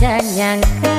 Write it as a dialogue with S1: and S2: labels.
S1: bisa nyangka